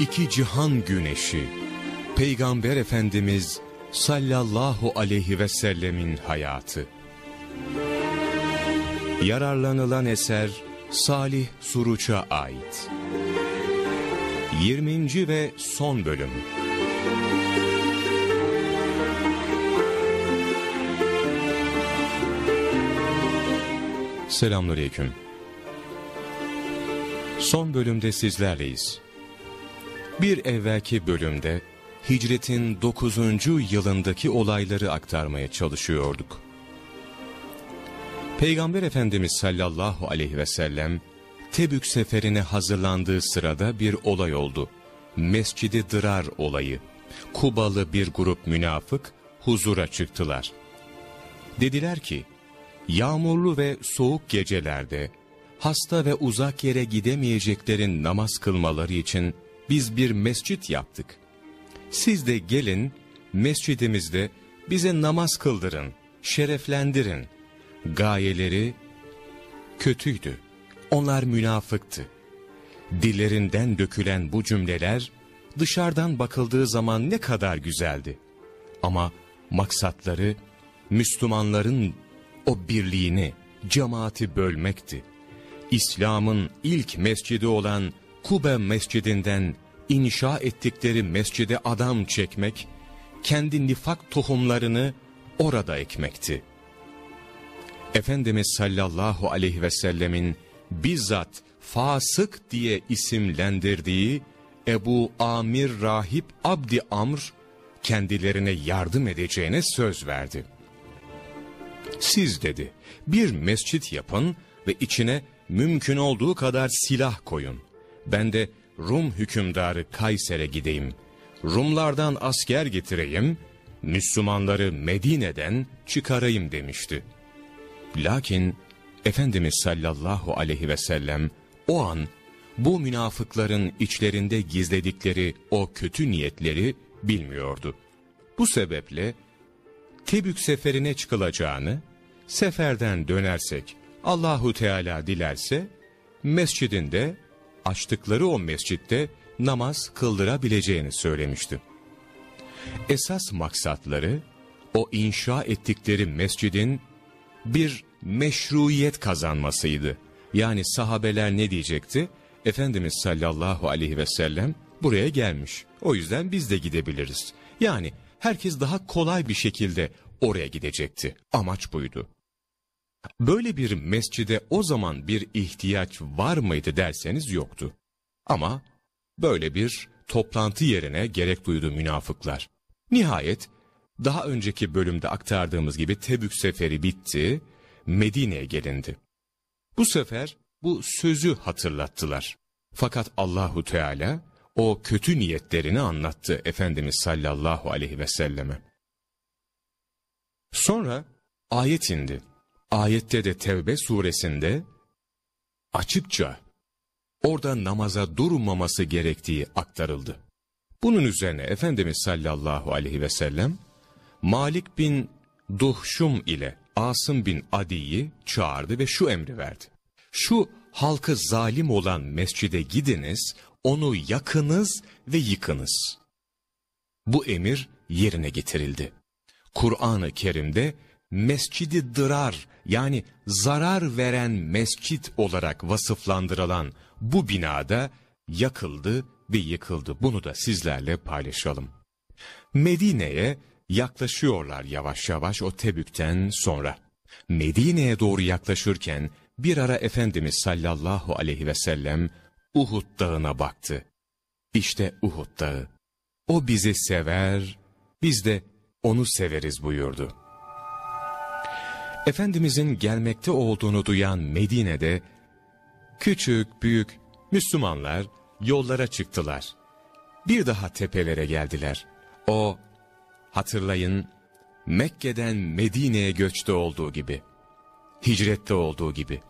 iki cihan güneşi, Peygamber Efendimiz sallallahu aleyhi ve sellemin hayatı. Yararlanılan eser Salih Suruç'a ait. 20. ve son bölüm. Selamünaleyküm. Son bölümde sizlerleyiz. Bir evvelki bölümde hicretin 9. yılındaki olayları aktarmaya çalışıyorduk. Peygamber Efendimiz sallallahu aleyhi ve sellem Tebük seferine hazırlandığı sırada bir olay oldu. Mescidi Dırar olayı. Kubalı bir grup münafık huzura çıktılar. Dediler ki, yağmurlu ve soğuk gecelerde hasta ve uzak yere gidemeyeceklerin namaz kılmaları için biz bir mescit yaptık. Siz de gelin mescidimizde bize namaz kıldırın, şereflendirin. Gayeleri kötüydü. Onlar münafıktı. Dillerinden dökülen bu cümleler dışarıdan bakıldığı zaman ne kadar güzeldi. Ama maksatları Müslümanların o birliğini, cemaati bölmekti. İslam'ın ilk mescidi olan Kube mescidinden inşa ettikleri mescide adam çekmek, kendi nifak tohumlarını orada ekmekti. Efendimiz sallallahu aleyhi ve sellemin bizzat fasık diye isimlendirdiği Ebu Amir Rahip Abdi Amr kendilerine yardım edeceğine söz verdi. Siz dedi bir mescit yapın ve içine mümkün olduğu kadar silah koyun. Ben de Rum hükümdarı Kayser'e gideyim. Rumlardan asker getireyim, Müslümanları Medine'den çıkarayım demişti. Lakin Efendimiz sallallahu aleyhi ve sellem o an bu münafıkların içlerinde gizledikleri o kötü niyetleri bilmiyordu. Bu sebeple Tebük seferine çıkılacağını, seferden dönersek Allahu Teala dilerse mescidinde açtıkları o mescitte namaz kıldırabileceğini söylemişti. Esas maksatları o inşa ettikleri mescidin bir meşruiyet kazanmasıydı. Yani sahabeler ne diyecekti? Efendimiz sallallahu aleyhi ve sellem buraya gelmiş. O yüzden biz de gidebiliriz. Yani herkes daha kolay bir şekilde oraya gidecekti. Amaç buydu. Böyle bir mescide o zaman bir ihtiyaç var mıydı derseniz yoktu. Ama böyle bir toplantı yerine gerek duydu münafıklar. Nihayet daha önceki bölümde aktardığımız gibi Tebük seferi bitti, Medine'ye gelindi. Bu sefer bu sözü hatırlattılar. Fakat Allahu Teala o kötü niyetlerini anlattı Efendimiz sallallahu aleyhi ve selleme. Sonra ayet indi. Ayette de Tevbe suresinde açıkça orada namaza durmaması gerektiği aktarıldı. Bunun üzerine Efendimiz sallallahu aleyhi ve sellem Malik bin Duhşum ile Asım bin Adi'yi çağırdı ve şu emri verdi. Şu halkı zalim olan mescide gidiniz, onu yakınız ve yıkınız. Bu emir yerine getirildi. Kur'an-ı Kerim'de mescidi dırar yani zarar veren mescit olarak vasıflandırılan bu binada yakıldı ve yıkıldı. Bunu da sizlerle paylaşalım. Medine'ye yaklaşıyorlar yavaş yavaş o Tebük'ten sonra. Medine'ye doğru yaklaşırken bir ara Efendimiz sallallahu aleyhi ve sellem Uhud dağına baktı. İşte Uhud dağı. O bizi sever, biz de onu severiz buyurdu. Efendimizin gelmekte olduğunu duyan Medine'de küçük büyük Müslümanlar yollara çıktılar. Bir daha tepelere geldiler. O hatırlayın Mekke'den Medine'ye göçte olduğu gibi, hicrette olduğu gibi.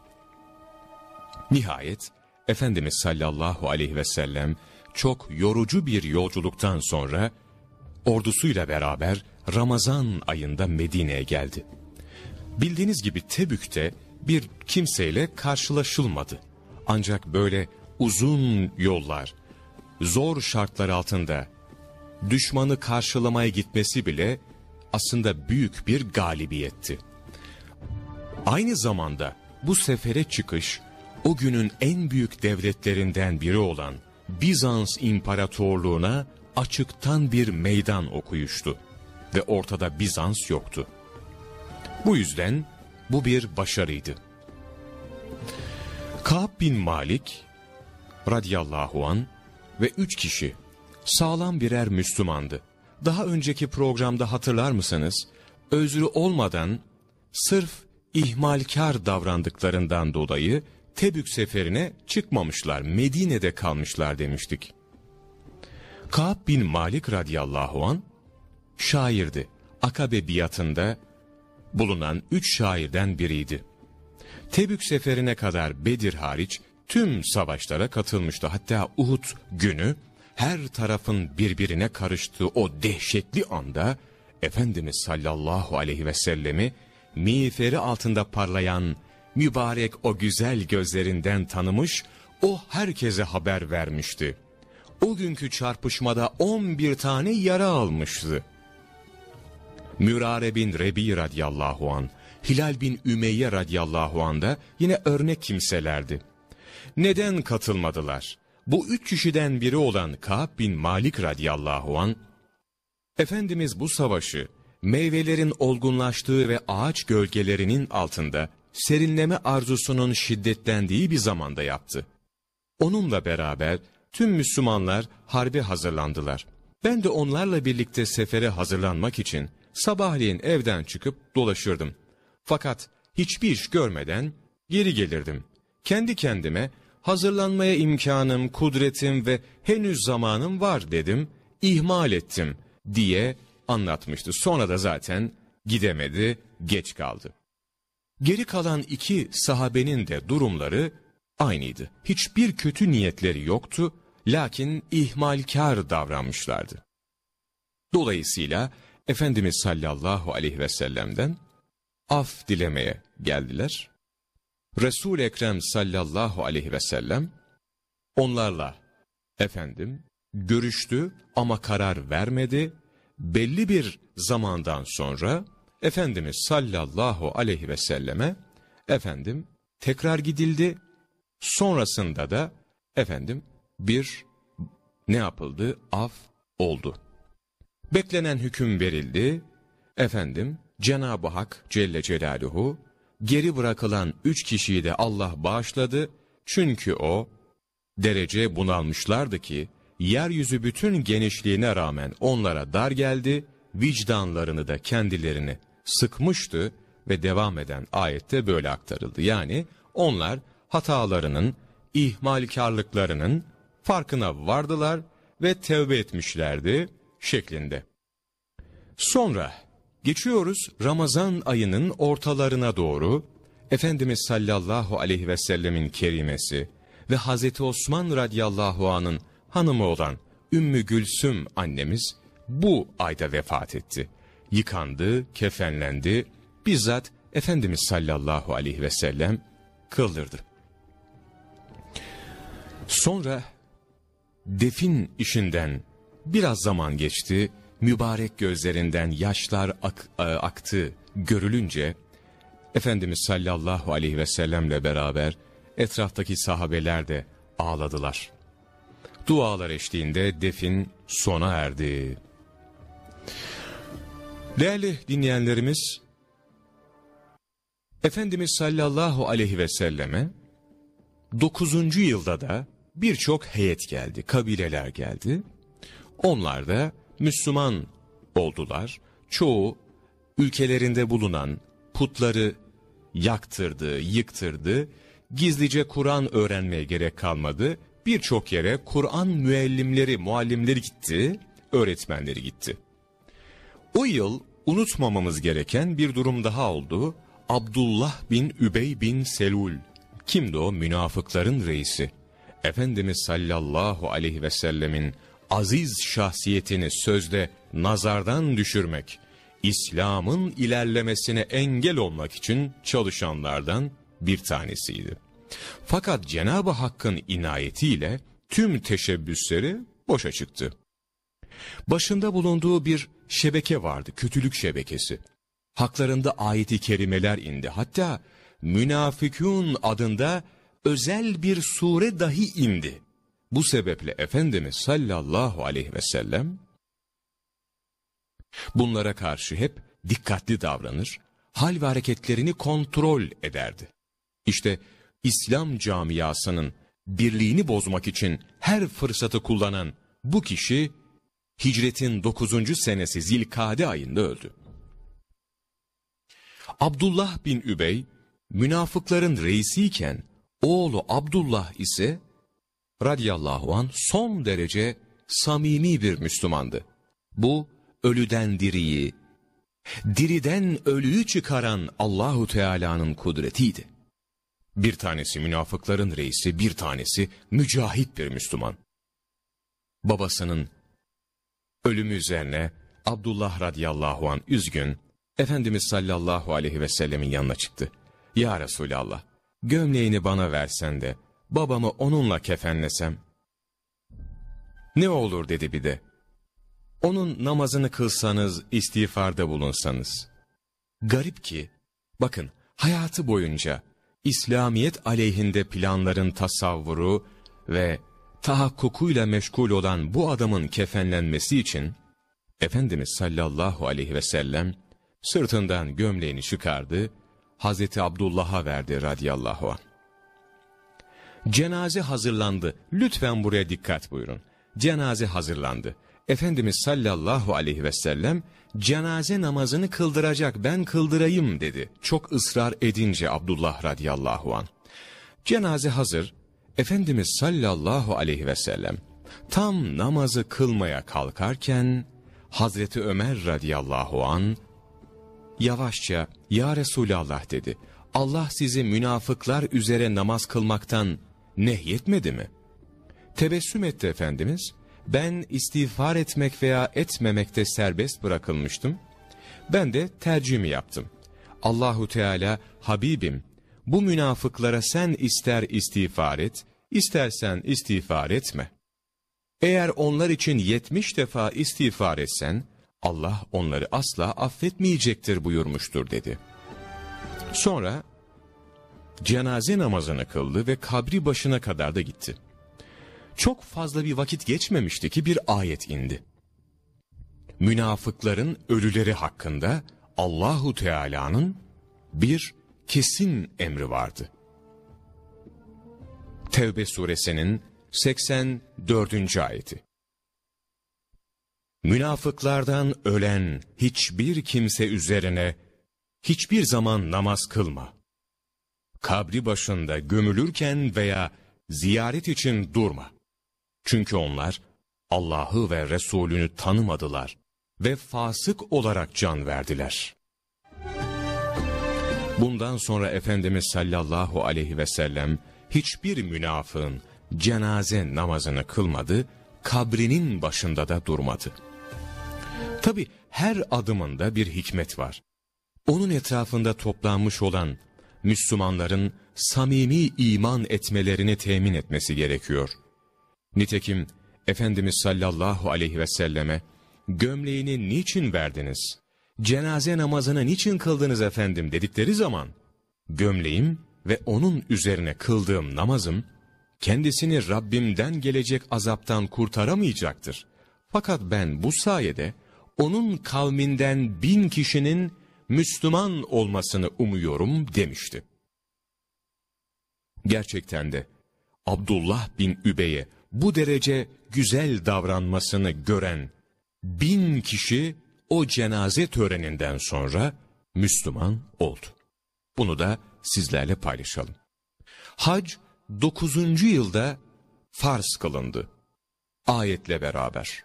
Nihayet Efendimiz sallallahu aleyhi ve sellem çok yorucu bir yolculuktan sonra ordusuyla beraber Ramazan ayında Medine'ye geldi. Bildiğiniz gibi Tebük'te bir kimseyle karşılaşılmadı. Ancak böyle uzun yollar, zor şartlar altında düşmanı karşılamaya gitmesi bile aslında büyük bir galibiyetti. Aynı zamanda bu sefere çıkış o günün en büyük devletlerinden biri olan Bizans İmparatorluğuna açıktan bir meydan okuyuştu ve ortada Bizans yoktu. Bu yüzden bu bir başarıydı. Ka'b bin Malik radıyallahu an ve üç kişi sağlam birer Müslümandı. Daha önceki programda hatırlar mısınız? Özrü olmadan sırf ihmalkar davrandıklarından dolayı Tebük seferine çıkmamışlar, Medine'de kalmışlar demiştik. Ka'b bin Malik radıyallahu an şairdi. Akabe biatında bulunan üç şairden biriydi. Tebük seferine kadar Bedir hariç tüm savaşlara katılmıştı. Hatta Uhud günü her tarafın birbirine karıştığı o dehşetli anda Efendimiz sallallahu aleyhi ve sellemi miğferi altında parlayan mübarek o güzel gözlerinden tanımış, o herkese haber vermişti. O günkü çarpışmada 11 tane yara almıştı. Mürare bin Rebi radiyallahu an, Hilal bin Ümeyye radiyallahu an da yine örnek kimselerdi. Neden katılmadılar? Bu üç kişiden biri olan Ka'b bin Malik radiyallahu an, Efendimiz bu savaşı meyvelerin olgunlaştığı ve ağaç gölgelerinin altında serinleme arzusunun şiddetlendiği bir zamanda yaptı. Onunla beraber tüm Müslümanlar harbe hazırlandılar. Ben de onlarla birlikte sefere hazırlanmak için sabahleyin evden çıkıp dolaşırdım. Fakat hiçbir iş görmeden geri gelirdim. Kendi kendime hazırlanmaya imkanım, kudretim ve henüz zamanım var dedim, ihmal ettim diye anlatmıştı. Sonra da zaten gidemedi, geç kaldı. Geri kalan iki sahabenin de durumları aynıydı. Hiçbir kötü niyetleri yoktu, lakin ihmalkar davranmışlardı. Dolayısıyla Efendimiz sallallahu aleyhi ve sellem'den af dilemeye geldiler. resul Ekrem sallallahu aleyhi ve sellem onlarla efendim görüştü ama karar vermedi. Belli bir zamandan sonra Efendimiz sallallahu aleyhi ve selleme efendim tekrar gidildi. Sonrasında da efendim bir ne yapıldı? Af oldu. Beklenen hüküm verildi. Efendim Cenab-ı Hak Celle Celaluhu geri bırakılan üç kişiyi de Allah bağışladı. Çünkü o derece bunalmışlardı ki yeryüzü bütün genişliğine rağmen onlara dar geldi. Vicdanlarını da kendilerini sıkmıştı ve devam eden ayette böyle aktarıldı. Yani onlar hatalarının, ihmalkarlıklarının farkına vardılar ve tevbe etmişlerdi şeklinde. Sonra geçiyoruz Ramazan ayının ortalarına doğru Efendimiz sallallahu aleyhi ve sellemin kerimesi ve Hazreti Osman radıyallahu anın hanımı olan Ümmü Gülsüm annemiz bu ayda vefat etti yıkandı, kefenlendi, bizzat Efendimiz sallallahu aleyhi ve sellem kıldırdı. Sonra defin işinden biraz zaman geçti, mübarek gözlerinden yaşlar ak e, aktı görülünce, Efendimiz sallallahu aleyhi ve sellemle beraber etraftaki sahabeler de ağladılar. Dualar eşliğinde defin sona erdi. Değerli dinleyenlerimiz, Efendimiz sallallahu aleyhi ve selleme 9. yılda da birçok heyet geldi, kabileler geldi. Onlar da Müslüman oldular. Çoğu ülkelerinde bulunan putları yaktırdı, yıktırdı. Gizlice Kur'an öğrenmeye gerek kalmadı. Birçok yere Kur'an müellimleri, muallimleri gitti, öğretmenleri gitti. O yıl unutmamamız gereken bir durum daha oldu. Abdullah bin Übey bin Selul. Kimdi o? Münafıkların reisi. Efendimiz sallallahu aleyhi ve sellemin aziz şahsiyetini sözde nazardan düşürmek, İslam'ın ilerlemesine engel olmak için çalışanlardan bir tanesiydi. Fakat Cenab-ı Hakk'ın inayetiyle tüm teşebbüsleri boşa çıktı. Başında bulunduğu bir şebeke vardı, kötülük şebekesi. Haklarında ayeti kerimeler indi. Hatta Münafikun adında özel bir sure dahi indi. Bu sebeple Efendimiz sallallahu aleyhi ve sellem bunlara karşı hep dikkatli davranır, hal ve hareketlerini kontrol ederdi. İşte İslam camiasının birliğini bozmak için her fırsatı kullanan bu kişi hicretin 9. senesi Zilkade ayında öldü. Abdullah bin Übey münafıkların reisiyken oğlu Abdullah ise radiyallahu an son derece samimi bir Müslümandı. Bu ölüden diriyi, diriden ölüyü çıkaran Allahu Teala'nın kudretiydi. Bir tanesi münafıkların reisi, bir tanesi mücahit bir Müslüman. Babasının ölümü üzerine Abdullah radıyallahu an üzgün, Efendimiz sallallahu aleyhi ve sellemin yanına çıktı. Ya Resulallah, gömleğini bana versen de babamı onunla kefenlesem. Ne olur dedi bir de. Onun namazını kılsanız, istiğfarda bulunsanız. Garip ki, bakın hayatı boyunca İslamiyet aleyhinde planların tasavvuru ve tahakkukuyla meşgul olan bu adamın kefenlenmesi için, Efendimiz sallallahu aleyhi ve sellem sırtından gömleğini çıkardı, Hazreti Abdullah'a verdi radıyallahu anh. Cenaze hazırlandı. Lütfen buraya dikkat buyurun. Cenaze hazırlandı. Efendimiz sallallahu aleyhi ve sellem cenaze namazını kıldıracak ben kıldırayım dedi. Çok ısrar edince Abdullah radıyallahu an. Cenaze hazır. Efendimiz sallallahu aleyhi ve sellem tam namazı kılmaya kalkarken Hazreti Ömer radıyallahu an yavaşça ya Resulallah dedi. Allah sizi münafıklar üzere namaz kılmaktan nehyetmedi mi? Tebessüm etti Efendimiz. Ben istiğfar etmek veya etmemekte serbest bırakılmıştım. Ben de tercihimi yaptım. Allahu Teala Habibim bu münafıklara sen ister istiğfar et, istersen istiğfar etme. Eğer onlar için yetmiş defa istiğfar etsen, Allah onları asla affetmeyecektir buyurmuştur dedi. Sonra cenaze namazını kıldı ve kabri başına kadar da gitti. Çok fazla bir vakit geçmemişti ki bir ayet indi. Münafıkların ölüleri hakkında Allahu Teala'nın bir kesin emri vardı. Tevbe suresinin 84. ayeti. Münafıklardan ölen hiçbir kimse üzerine hiçbir zaman namaz kılma. Kabri başında gömülürken veya ziyaret için durma. Çünkü onlar Allah'ı ve Resulünü tanımadılar ve fasık olarak can verdiler. Bundan sonra Efendimiz sallallahu aleyhi ve sellem hiçbir münafığın cenaze namazını kılmadı, kabrinin başında da durmadı. Tabi her adımında bir hikmet var. Onun etrafında toplanmış olan Müslümanların samimi iman etmelerini temin etmesi gerekiyor. Nitekim Efendimiz sallallahu aleyhi ve selleme gömleğini niçin verdiniz? Cenaze namazını niçin kıldınız efendim dedikleri zaman gömleğim ve onun üzerine kıldığım namazım kendisini Rabbimden gelecek azaptan kurtaramayacaktır. Fakat ben bu sayede onun kavminden bin kişinin Müslüman olmasını umuyorum demişti. Gerçekten de Abdullah bin Übey'e bu derece güzel davranmasını gören bin kişi o cenaze töreninden sonra Müslüman oldu. Bunu da sizlerle paylaşalım. Hac 9. yılda farz kılındı. Ayetle beraber.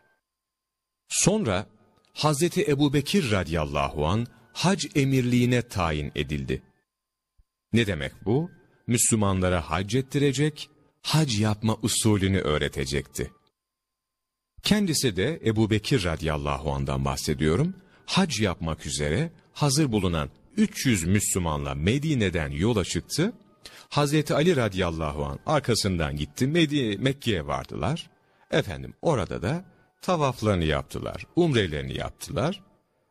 Sonra Hazreti Ebubekir radıyallahu an hac emirliğine tayin edildi. Ne demek bu? Müslümanlara hac ettirecek, hac yapma usulünü öğretecekti. Kendisi de Ebu Bekir radıyallahu andan bahsediyorum. Hac yapmak üzere hazır bulunan 300 Müslümanla Medine'den yola çıktı. Hazreti Ali radıyallahu an arkasından gitti. Mekke'ye vardılar. Efendim orada da tavaflarını yaptılar, umrelerini yaptılar.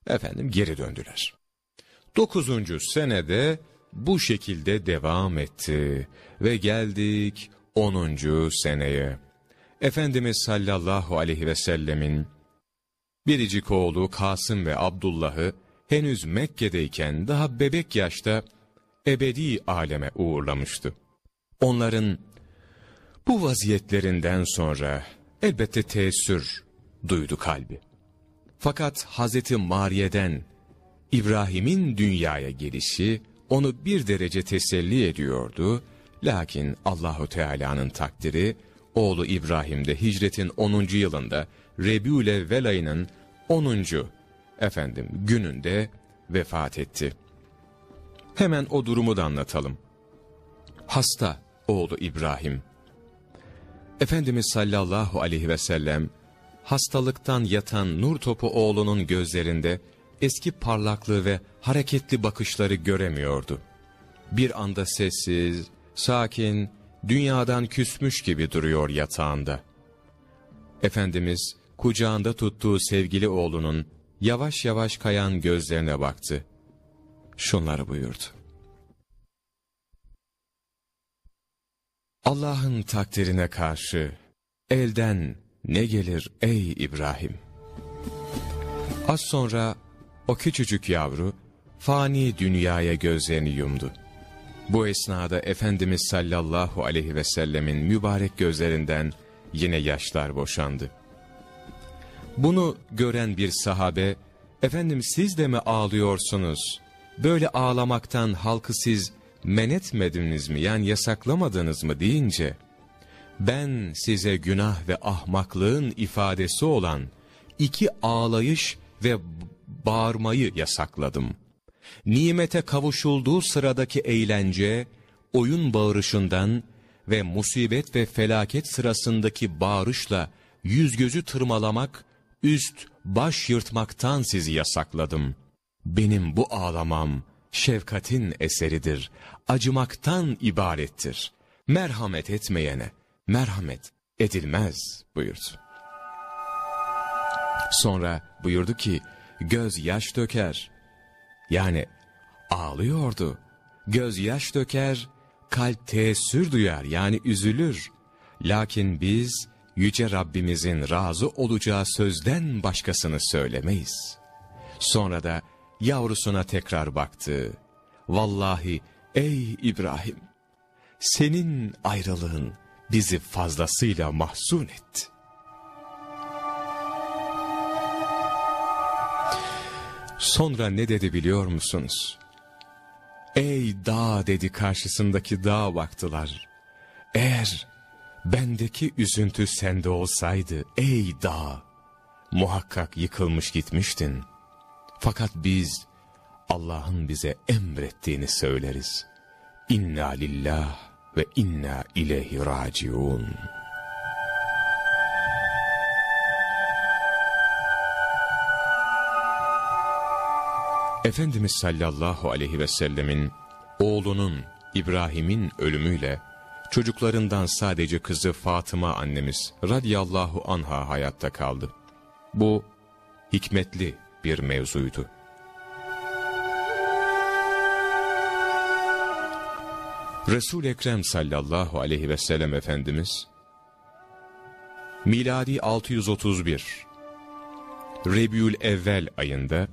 Efendim geri döndüler. Dokuzuncu senede bu şekilde devam etti ve geldik onuncu seneye. Efendimiz sallallahu aleyhi ve sellemin biricik oğlu Kasım ve Abdullah'ı henüz Mekke'deyken daha bebek yaşta ebedi aleme uğurlamıştı. Onların bu vaziyetlerinden sonra elbette teessür duydu kalbi. Fakat Hazreti Mariye'den İbrahim'in dünyaya gelişi onu bir derece teselli ediyordu. Lakin Allahu Teala'nın takdiri oğlu İbrahim'de hicretin 10. yılında Rebiül Velay'ın 10. efendim gününde vefat etti. Hemen o durumu da anlatalım. Hasta oğlu İbrahim. Efendimiz sallallahu aleyhi ve sellem hastalıktan yatan nur topu oğlunun gözlerinde eski parlaklığı ve hareketli bakışları göremiyordu. Bir anda sessiz, sakin, dünyadan küsmüş gibi duruyor yatağında. Efendimiz kucağında tuttuğu sevgili oğlunun yavaş yavaş kayan gözlerine baktı. Şunları buyurdu. Allah'ın takdirine karşı elden ne gelir ey İbrahim? Az sonra o küçücük yavru fani dünyaya gözlerini yumdu. Bu esnada Efendimiz sallallahu aleyhi ve sellemin mübarek gözlerinden yine yaşlar boşandı. Bunu gören bir sahabe, efendim siz de mi ağlıyorsunuz? Böyle ağlamaktan halkı siz men etmediniz mi yani yasaklamadınız mı deyince, ben size günah ve ahmaklığın ifadesi olan iki ağlayış ve bağırmayı yasakladım. Nimete kavuşulduğu sıradaki eğlence, oyun bağırışından ve musibet ve felaket sırasındaki bağırışla yüz gözü tırmalamak, üst baş yırtmaktan sizi yasakladım. Benim bu ağlamam şefkatin eseridir, acımaktan ibarettir. Merhamet etmeyene merhamet edilmez buyurdu. Sonra buyurdu ki, göz yaş döker. Yani ağlıyordu. Göz yaş döker, kalp teessür duyar yani üzülür. Lakin biz yüce Rabbimizin razı olacağı sözden başkasını söylemeyiz. Sonra da yavrusuna tekrar baktı. Vallahi ey İbrahim, senin ayrılığın bizi fazlasıyla mahzun etti. Sonra ne dedi biliyor musunuz? Ey dağ dedi karşısındaki dağa baktılar. Eğer bendeki üzüntü sende olsaydı ey dağ, muhakkak yıkılmış gitmiştin. Fakat biz Allah'ın bize emrettiğini söyleriz. İnna lillah ve inna ileyhi raciun. Efendimiz sallallahu aleyhi ve sellemin oğlunun İbrahim'in ölümüyle çocuklarından sadece kızı Fatıma annemiz radiyallahu anha hayatta kaldı. Bu hikmetli bir mevzuydu. Resul Ekrem sallallahu aleyhi ve sellem efendimiz miladi 631 Rebül Evvel ayında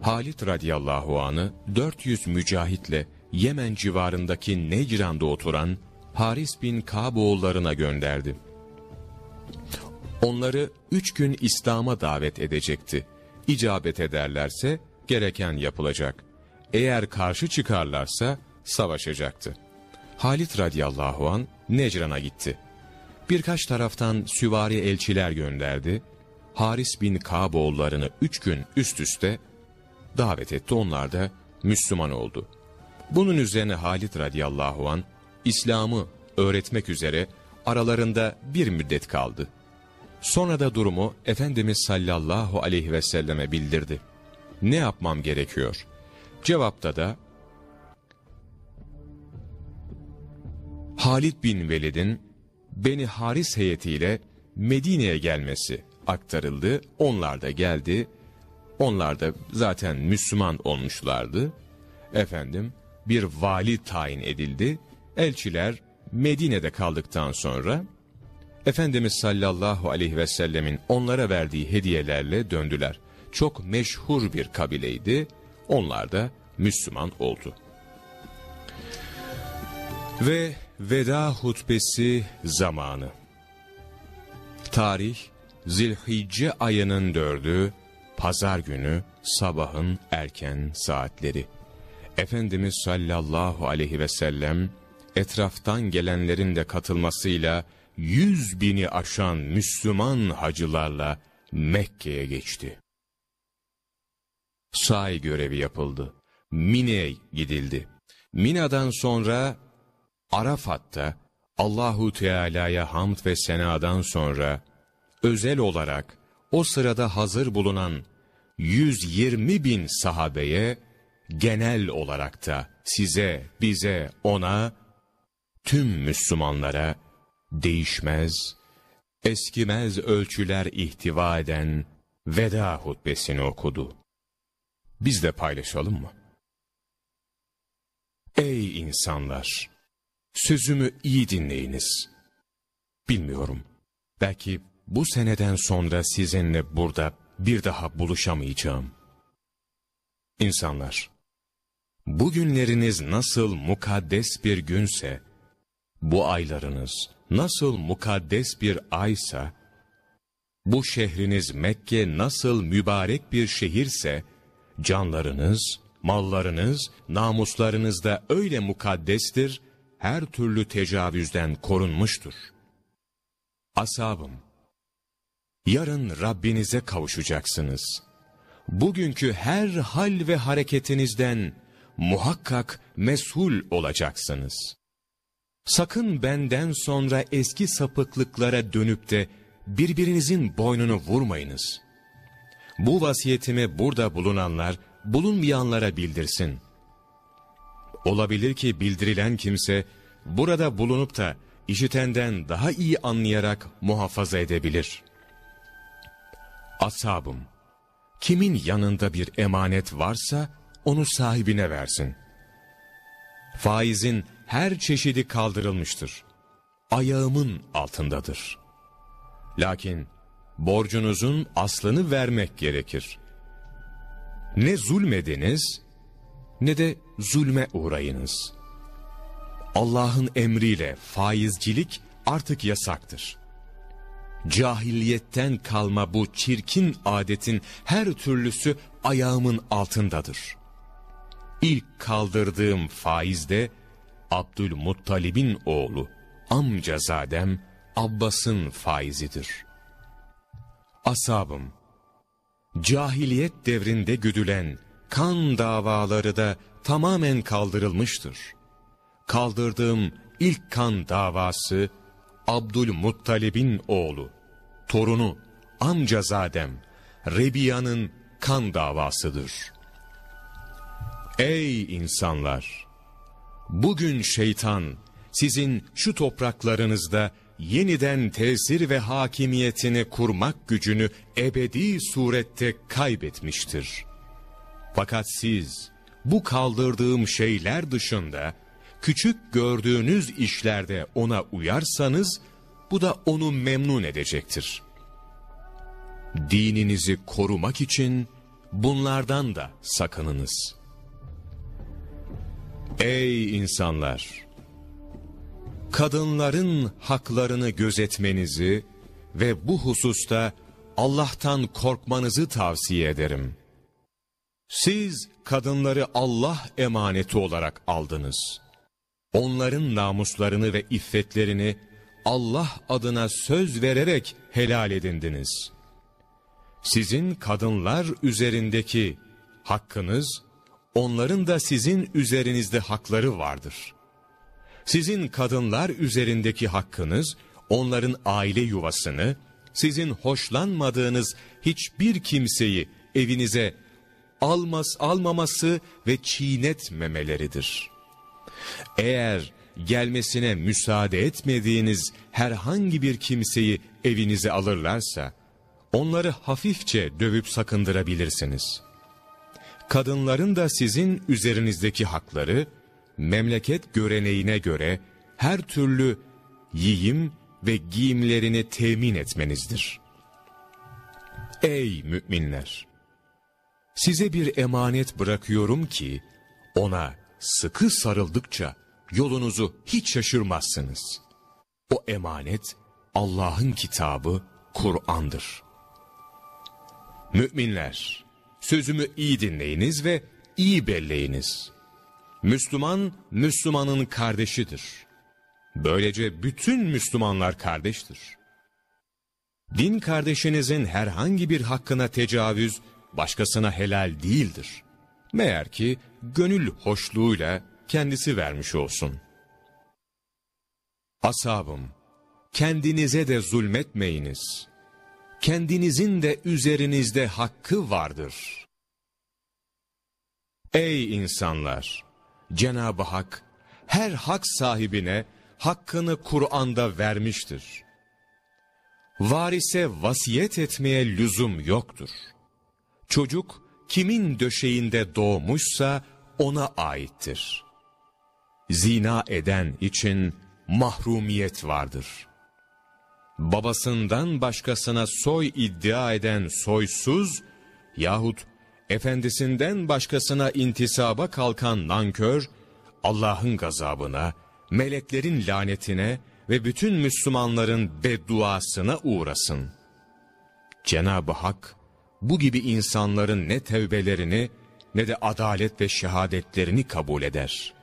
Halit radıyallahu anı 400 mücahitle Yemen civarındaki Necran'da oturan Haris bin Kaboğullarına gönderdi. Onları üç gün İslam'a davet edecekti. İcabet ederlerse gereken yapılacak. Eğer karşı çıkarlarsa savaşacaktı. Halit radıyallahu an Necran'a gitti. Birkaç taraftan süvari elçiler gönderdi. Haris bin Kaboğullarını üç gün üst üste davet etti. Onlar da Müslüman oldu. Bunun üzerine Halit radıyallahu an İslam'ı öğretmek üzere aralarında bir müddet kaldı. Sonra da durumu Efendimiz sallallahu aleyhi ve selleme bildirdi. Ne yapmam gerekiyor? Cevapta da Halid bin Velid'in Beni Haris heyetiyle Medine'ye gelmesi aktarıldı. Onlar da geldi. Onlar da zaten Müslüman olmuşlardı. Efendim bir vali tayin edildi. Elçiler Medine'de kaldıktan sonra Efendimiz sallallahu aleyhi ve sellemin onlara verdiği hediyelerle döndüler. Çok meşhur bir kabileydi. Onlar da Müslüman oldu. Ve veda hutbesi zamanı. Tarih Zilhicce ayının dördü, pazar günü sabahın erken saatleri. Efendimiz sallallahu aleyhi ve sellem etraftan gelenlerin de katılmasıyla yüz bini aşan Müslüman hacılarla Mekke'ye geçti. Say görevi yapıldı. Mine'ye gidildi. Mina'dan sonra Arafat'ta Allahu Teala'ya hamd ve senadan sonra özel olarak o sırada hazır bulunan 120 bin sahabeye genel olarak da size, bize, ona, tüm Müslümanlara değişmez, eskimez ölçüler ihtiva eden veda hutbesini okudu. Biz de paylaşalım mı? Ey insanlar! Sözümü iyi dinleyiniz. Bilmiyorum, belki bu seneden sonra sizinle burada bir daha buluşamayacağım. İnsanlar, bugünleriniz nasıl mukaddes bir günse, bu aylarınız nasıl mukaddes bir aysa, bu şehriniz Mekke nasıl mübarek bir şehirse, canlarınız, mallarınız, namuslarınız da öyle mukaddestir, her türlü tecavüzden korunmuştur. Asabım, yarın Rabbinize kavuşacaksınız. Bugünkü her hal ve hareketinizden muhakkak mesul olacaksınız. Sakın benden sonra eski sapıklıklara dönüp de birbirinizin boynunu vurmayınız. Bu vasiyetimi burada bulunanlar, bulunmayanlara bildirsin. Olabilir ki bildirilen kimse, burada bulunup da işitenden daha iyi anlayarak muhafaza edebilir. Asabım, kimin yanında bir emanet varsa, onu sahibine versin. Faizin her çeşidi kaldırılmıştır. Ayağımın altındadır. Lakin borcunuzun aslını vermek gerekir. Ne zulmediniz ne de zulme uğrayınız. Allah'ın emriyle faizcilik artık yasaktır. Cahiliyetten kalma bu çirkin adetin her türlüsü ayağımın altındadır. İlk kaldırdığım faizde Abdülmuttalib'in oğlu, amcazadem Abbas'ın faizidir. Asabım, cahiliyet devrinde güdülen kan davaları da tamamen kaldırılmıştır. Kaldırdığım ilk kan davası, Abdülmuttalib'in oğlu, torunu, amcazadem, Rebiya'nın kan davasıdır. Ey insanlar! Bugün şeytan sizin şu topraklarınızda yeniden tesir ve hakimiyetini kurmak gücünü ebedi surette kaybetmiştir. Fakat siz bu kaldırdığım şeyler dışında küçük gördüğünüz işlerde ona uyarsanız bu da onu memnun edecektir. Dininizi korumak için bunlardan da sakınınız.'' Ey insanlar! Kadınların haklarını gözetmenizi ve bu hususta Allah'tan korkmanızı tavsiye ederim. Siz kadınları Allah emaneti olarak aldınız. Onların namuslarını ve iffetlerini Allah adına söz vererek helal edindiniz. Sizin kadınlar üzerindeki hakkınız, onların da sizin üzerinizde hakları vardır. Sizin kadınlar üzerindeki hakkınız, onların aile yuvasını, sizin hoşlanmadığınız hiçbir kimseyi evinize almaz, almaması ve çiğnetmemeleridir. Eğer gelmesine müsaade etmediğiniz herhangi bir kimseyi evinize alırlarsa, onları hafifçe dövüp sakındırabilirsiniz. Kadınların da sizin üzerinizdeki hakları, memleket göreneğine göre her türlü yiyim ve giyimlerini temin etmenizdir. Ey müminler! Size bir emanet bırakıyorum ki, ona sıkı sarıldıkça yolunuzu hiç şaşırmazsınız. O emanet Allah'ın kitabı Kur'an'dır. Müminler, sözümü iyi dinleyiniz ve iyi belleyiniz. Müslüman, Müslümanın kardeşidir. Böylece bütün Müslümanlar kardeştir. Din kardeşinizin herhangi bir hakkına tecavüz, başkasına helal değildir. Meğer ki gönül hoşluğuyla kendisi vermiş olsun. Asabım, kendinize de zulmetmeyiniz. Kendinizin de üzerinizde hakkı vardır. Ey insanlar! Cenab-ı Hak her hak sahibine hakkını Kur'an'da vermiştir. Varise vasiyet etmeye lüzum yoktur. Çocuk kimin döşeğinde doğmuşsa ona aittir. Zina eden için mahrumiyet vardır. Babasından başkasına soy iddia eden soysuz yahut efendisinden başkasına intisaba kalkan nankör, Allah'ın gazabına, meleklerin lanetine ve bütün Müslümanların bedduasına uğrasın. Cenab-ı Hak, bu gibi insanların ne tevbelerini ne de adalet ve şehadetlerini kabul eder.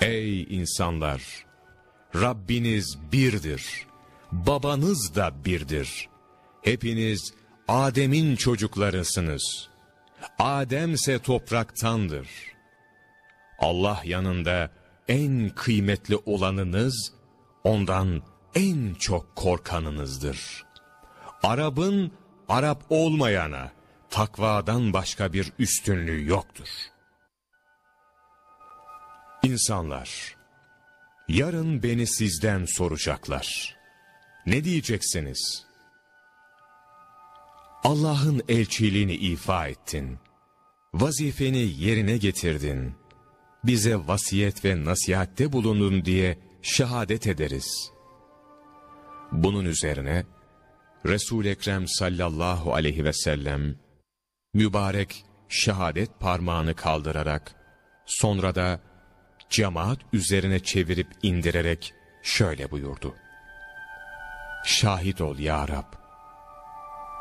Ey insanlar! Rabbiniz birdir. Babanız da birdir. Hepiniz Adem'in çocuklarısınız. Ademse topraktandır. Allah yanında en kıymetli olanınız, ondan en çok korkanınızdır. Arap'ın Arap olmayana takvadan başka bir üstünlüğü yoktur. İnsanlar, yarın beni sizden soracaklar. Ne diyeceksiniz? Allah'ın elçiliğini ifa ettin. Vazifeni yerine getirdin. Bize vasiyet ve nasihatte bulundun diye şehadet ederiz. Bunun üzerine Resul Ekrem sallallahu aleyhi ve sellem mübarek şehadet parmağını kaldırarak sonra da cemaat üzerine çevirip indirerek şöyle buyurdu. Şahit ol ya Rab.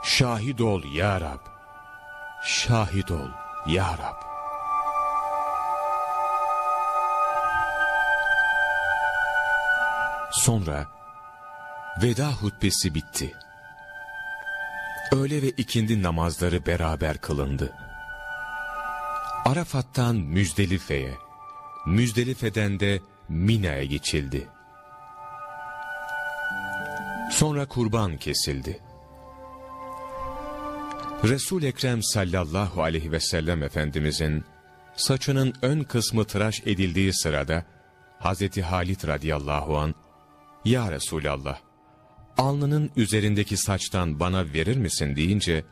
Şahit ol ya Rab. Şahit ol ya Rab. Sonra veda hutbesi bitti. Öğle ve ikindi namazları beraber kılındı. Arafat'tan Müzdelife'ye, Müzdelife'den de Mina'ya geçildi. Sonra kurban kesildi. Resul Ekrem sallallahu aleyhi ve sellem Efendimizin saçının ön kısmı tıraş edildiği sırada Hazreti Halit radıyallahu an Ya Resulallah alnının üzerindeki saçtan bana verir misin deyince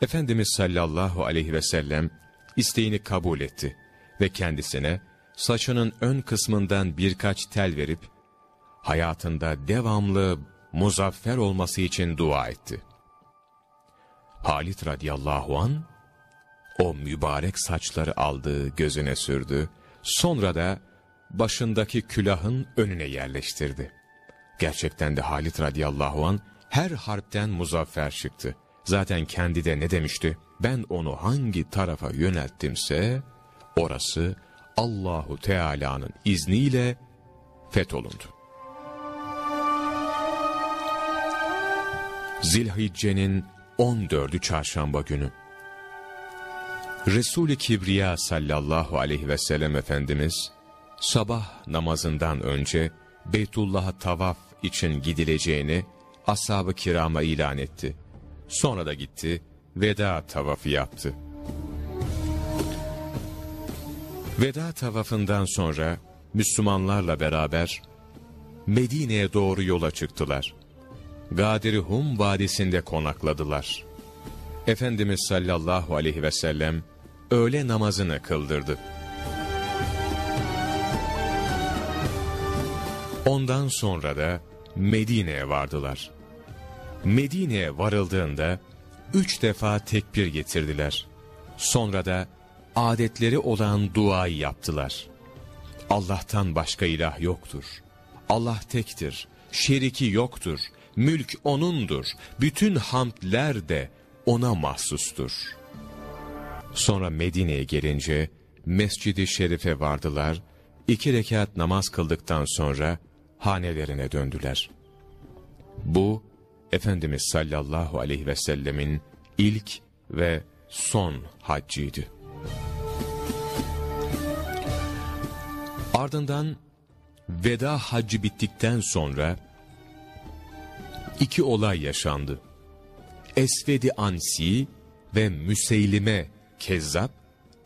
Efendimiz sallallahu aleyhi ve sellem isteğini kabul etti ve kendisine saçının ön kısmından birkaç tel verip hayatında devamlı muzaffer olması için dua etti. Halit radıyallahu an o mübarek saçları aldı, gözüne sürdü, sonra da başındaki külahın önüne yerleştirdi. Gerçekten de Halit radıyallahu an her harpten muzaffer çıktı. Zaten kendi de ne demişti? Ben onu hangi tarafa yönelttimse orası Allahu Teala'nın izniyle fetholundu. Zilhicce'nin 14'ü çarşamba günü. Resul-i Kibriya sallallahu aleyhi ve sellem Efendimiz sabah namazından önce Beytullah'a tavaf için gidileceğini ashab-ı kirama ilan etti. Sonra da gitti, veda tavafı yaptı. Veda tavafından sonra Müslümanlarla beraber Medine'ye doğru yola çıktılar. Gadir Hum vadisinde konakladılar. Efendimiz sallallahu aleyhi ve sellem öğle namazını kıldırdı. Ondan sonra da Medine'ye vardılar. Medine'ye varıldığında üç defa tekbir getirdiler. Sonra da adetleri olan duayı yaptılar. Allah'tan başka ilah yoktur. Allah tektir, şeriki yoktur, mülk O'nundur, bütün hamdler de O'na mahsustur. Sonra Medine'ye gelince Mescid-i Şerif'e vardılar, iki rekat namaz kıldıktan sonra hanelerine döndüler. Bu, Efendimiz sallallahu aleyhi ve sellemin ilk ve son haccıydı. Ardından veda haccı bittikten sonra iki olay yaşandı. Esvedi Ansi ve Müseylime Kezzap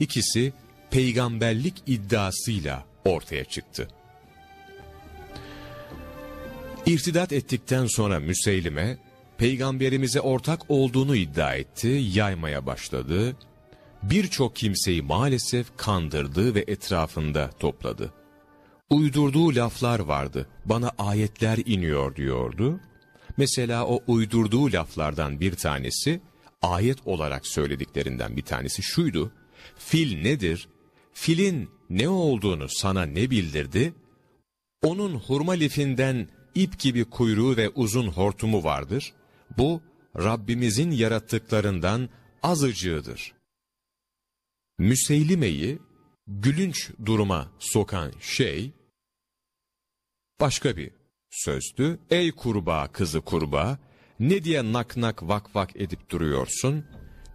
ikisi peygamberlik iddiasıyla ortaya çıktı. İrtidat ettikten sonra Müseylime, peygamberimize ortak olduğunu iddia etti, yaymaya başladı. Birçok kimseyi maalesef kandırdı ve etrafında topladı. Uydurduğu laflar vardı, bana ayetler iniyor diyordu. Mesela o uydurduğu laflardan bir tanesi, ayet olarak söylediklerinden bir tanesi şuydu. Fil nedir? Filin ne olduğunu sana ne bildirdi? Onun hurma lifinden ip gibi kuyruğu ve uzun hortumu vardır. Bu, Rabbimizin yarattıklarından azıcığıdır. Müseylime'yi gülünç duruma sokan şey, başka bir sözdü. Ey kurbağa kızı kurbağa, ne diye nak nak vak vak edip duruyorsun?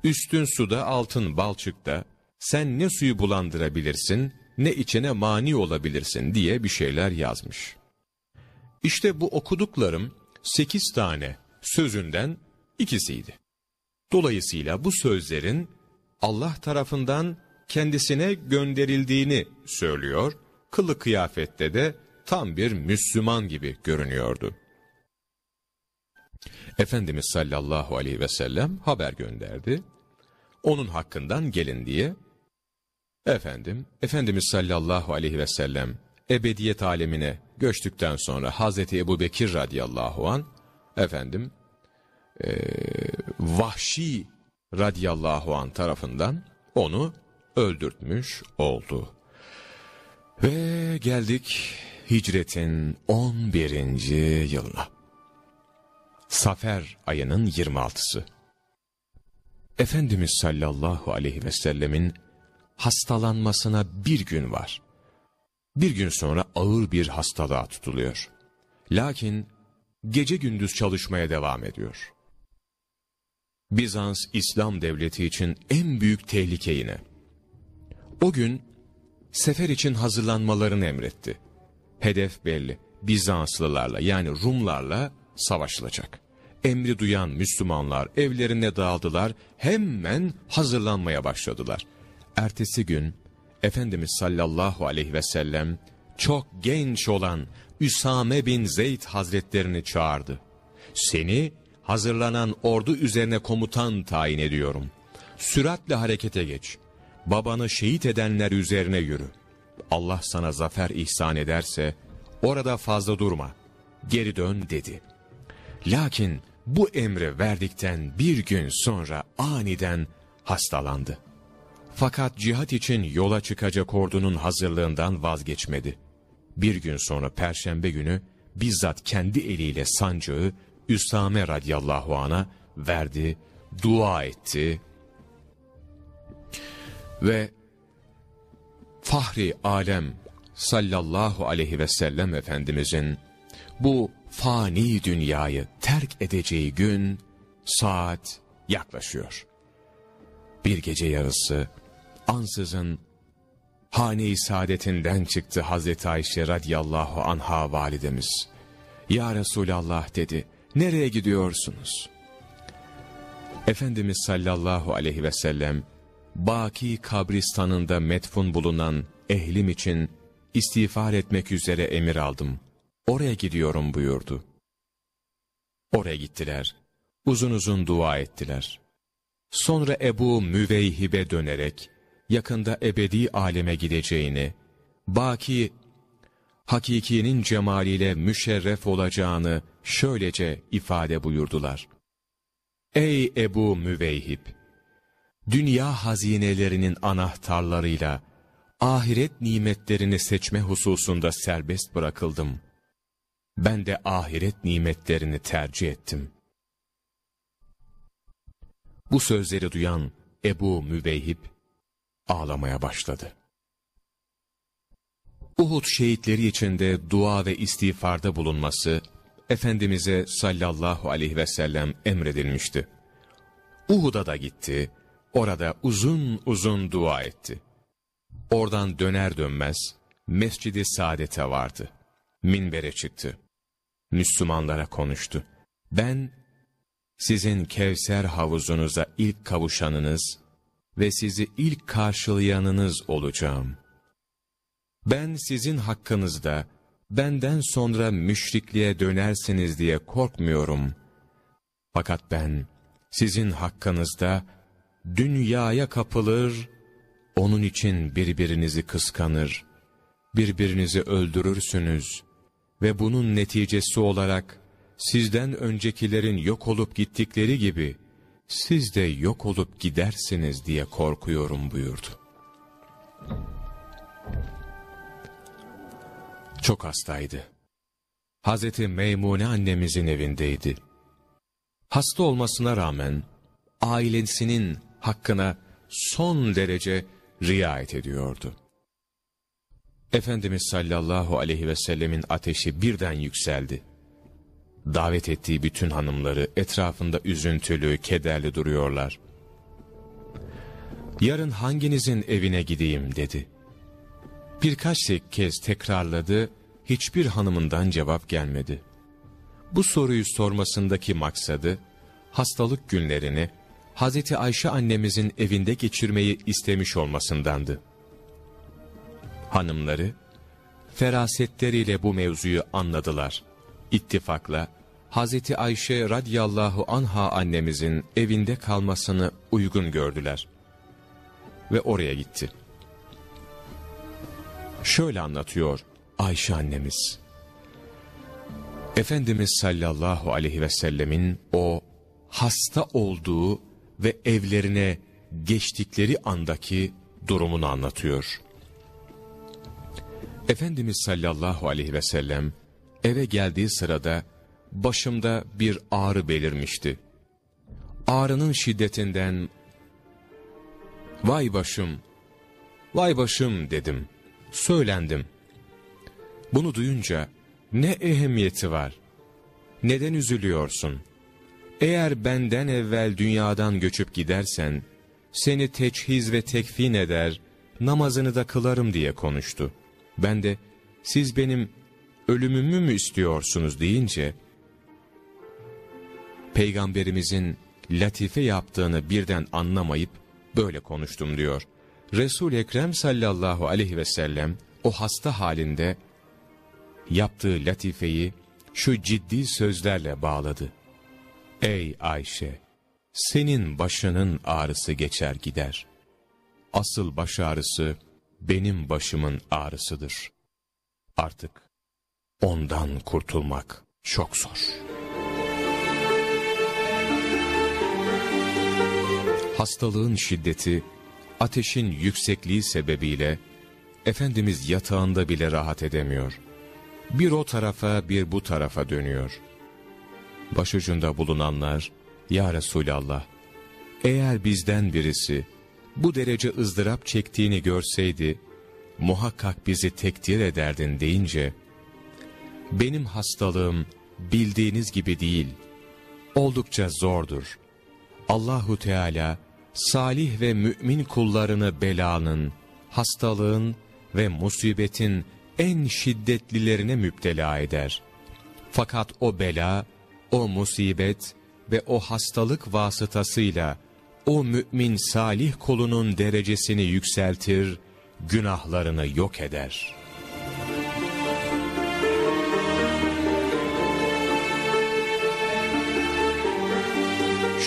Üstün suda altın balçıkta, sen ne suyu bulandırabilirsin, ne içine mani olabilirsin diye bir şeyler yazmış. İşte bu okuduklarım sekiz tane sözünden ikisiydi. Dolayısıyla bu sözlerin Allah tarafından kendisine gönderildiğini söylüyor, kılı kıyafette de tam bir Müslüman gibi görünüyordu. Efendimiz sallallahu aleyhi ve sellem haber gönderdi. Onun hakkından gelin diye. Efendim, Efendimiz sallallahu aleyhi ve sellem ebediyet alemine göçtükten sonra Hazreti Ebu Bekir radıyallahu an efendim e, Vahşi radıyallahu an tarafından onu öldürtmüş oldu. Ve geldik hicretin 11. yılına. Safer ayının 26'sı. Efendimiz sallallahu aleyhi ve sellemin hastalanmasına bir gün var. Bir gün sonra ağır bir hastalığa tutuluyor. Lakin gece gündüz çalışmaya devam ediyor. Bizans İslam devleti için en büyük tehlike yine. O gün sefer için hazırlanmalarını emretti. Hedef belli. Bizanslılarla yani Rumlarla savaşılacak. Emri duyan Müslümanlar evlerine dağıldılar, hemen hazırlanmaya başladılar. Ertesi gün Efendimiz sallallahu aleyhi ve sellem çok genç olan Üsame bin Zeyd hazretlerini çağırdı. Seni hazırlanan ordu üzerine komutan tayin ediyorum. Süratle harekete geç. Babanı şehit edenler üzerine yürü. Allah sana zafer ihsan ederse orada fazla durma. Geri dön dedi. Lakin bu emri verdikten bir gün sonra aniden hastalandı. Fakat cihat için yola çıkacak ordunun hazırlığından vazgeçmedi. Bir gün sonra perşembe günü bizzat kendi eliyle sancağı Üsame radıyallahu ana verdi, dua etti ve Fahri Alem sallallahu aleyhi ve sellem Efendimizin bu fani dünyayı terk edeceği gün, saat yaklaşıyor. Bir gece yarısı ansızın hane-i saadetinden çıktı Hazreti Ayşe radiyallahu anha validemiz. Ya Resulallah dedi, nereye gidiyorsunuz? Efendimiz sallallahu aleyhi ve sellem, Baki kabristanında metfun bulunan ehlim için istiğfar etmek üzere emir aldım. Oraya gidiyorum buyurdu. Oraya gittiler. Uzun uzun dua ettiler. Sonra Ebu Müveyhibe dönerek, yakında ebedi aleme gideceğini, baki, hakikinin cemaliyle müşerref olacağını şöylece ifade buyurdular. Ey Ebu Müveyhib! Dünya hazinelerinin anahtarlarıyla, ahiret nimetlerini seçme hususunda serbest bırakıldım. Ben de ahiret nimetlerini tercih ettim. Bu sözleri duyan Ebu Müveyhib ağlamaya başladı. Uhud şehitleri içinde dua ve istiğfarda bulunması, Efendimiz'e sallallahu aleyhi ve sellem emredilmişti. Uhud'a da gitti, orada uzun uzun dua etti. Oradan döner dönmez, Mescid-i Saadet'e vardı. Minbere çıktı. Müslümanlara konuştu. Ben, sizin Kevser havuzunuza ilk kavuşanınız ve sizi ilk karşılayanınız olacağım. Ben sizin hakkınızda, benden sonra müşrikliğe dönersiniz diye korkmuyorum. Fakat ben, sizin hakkınızda, dünyaya kapılır, onun için birbirinizi kıskanır, birbirinizi öldürürsünüz ve bunun neticesi olarak sizden öncekilerin yok olup gittikleri gibi siz de yok olup gidersiniz diye korkuyorum buyurdu. Çok hastaydı. Hazreti Meymune annemizin evindeydi. Hasta olmasına rağmen ailesinin hakkına son derece riayet ediyordu. Efendimiz sallallahu aleyhi ve sellemin ateşi birden yükseldi. Davet ettiği bütün hanımları etrafında üzüntülü, kederli duruyorlar. Yarın hanginizin evine gideyim dedi. Birkaç kez tekrarladı, hiçbir hanımından cevap gelmedi. Bu soruyu sormasındaki maksadı, hastalık günlerini Hazreti Ayşe annemizin evinde geçirmeyi istemiş olmasındandı. Hanımları, ferasetleriyle bu mevzuyu anladılar. İttifakla, Hazreti Ayşe radiyallahu anha annemizin evinde kalmasını uygun gördüler. Ve oraya gitti. Şöyle anlatıyor Ayşe annemiz. Efendimiz sallallahu aleyhi ve sellemin o hasta olduğu ve evlerine geçtikleri andaki durumunu anlatıyor. Efendimiz sallallahu aleyhi ve sellem eve geldiği sırada başımda bir ağrı belirmişti. Ağrının şiddetinden vay başım, vay başım dedim, söylendim. Bunu duyunca ne ehemmiyeti var, neden üzülüyorsun? Eğer benden evvel dünyadan göçüp gidersen, seni teçhiz ve tekfin eder, namazını da kılarım diye konuştu. Ben de, siz benim ölümümü mü istiyorsunuz deyince, Peygamberimizin latife yaptığını birden anlamayıp böyle konuştum diyor. Resul Ekrem sallallahu aleyhi ve sellem o hasta halinde yaptığı latifeyi şu ciddi sözlerle bağladı. Ey Ayşe! Senin başının ağrısı geçer gider. Asıl baş ağrısı benim başımın ağrısıdır. Artık ondan kurtulmak çok zor. Hastalığın şiddeti, ateşin yüksekliği sebebiyle Efendimiz yatağında bile rahat edemiyor. Bir o tarafa bir bu tarafa dönüyor. Başucunda bulunanlar, Ya Resulallah, eğer bizden birisi bu derece ızdırap çektiğini görseydi, muhakkak bizi tekdir ederdin deyince, benim hastalığım bildiğiniz gibi değil, oldukça zordur. Allahu Teala salih ve mümin kullarını belanın, hastalığın ve musibetin en şiddetlilerine müptela eder. Fakat o bela, o musibet ve o hastalık vasıtasıyla o mümin salih kulunun derecesini yükseltir, günahlarını yok eder.''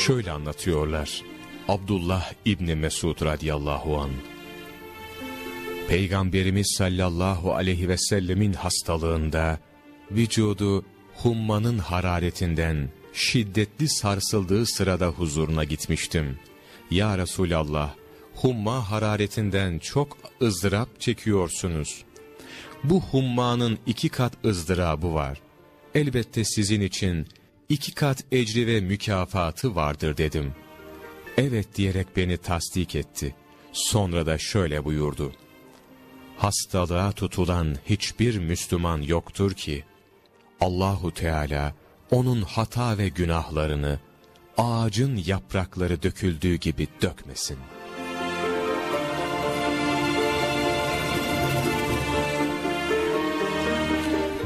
Şöyle anlatıyorlar. Abdullah İbni Mesud radıyallahu an. Peygamberimiz sallallahu aleyhi ve sellemin hastalığında vücudu hummanın hararetinden şiddetli sarsıldığı sırada huzuruna gitmiştim. Ya Resulallah, humma hararetinden çok ızdırap çekiyorsunuz. Bu hummanın iki kat ızdırabı var. Elbette sizin için iki kat ecri ve mükafatı vardır dedim. Evet diyerek beni tasdik etti. Sonra da şöyle buyurdu. Hastalığa tutulan hiçbir Müslüman yoktur ki, Allahu Teala onun hata ve günahlarını ağacın yaprakları döküldüğü gibi dökmesin.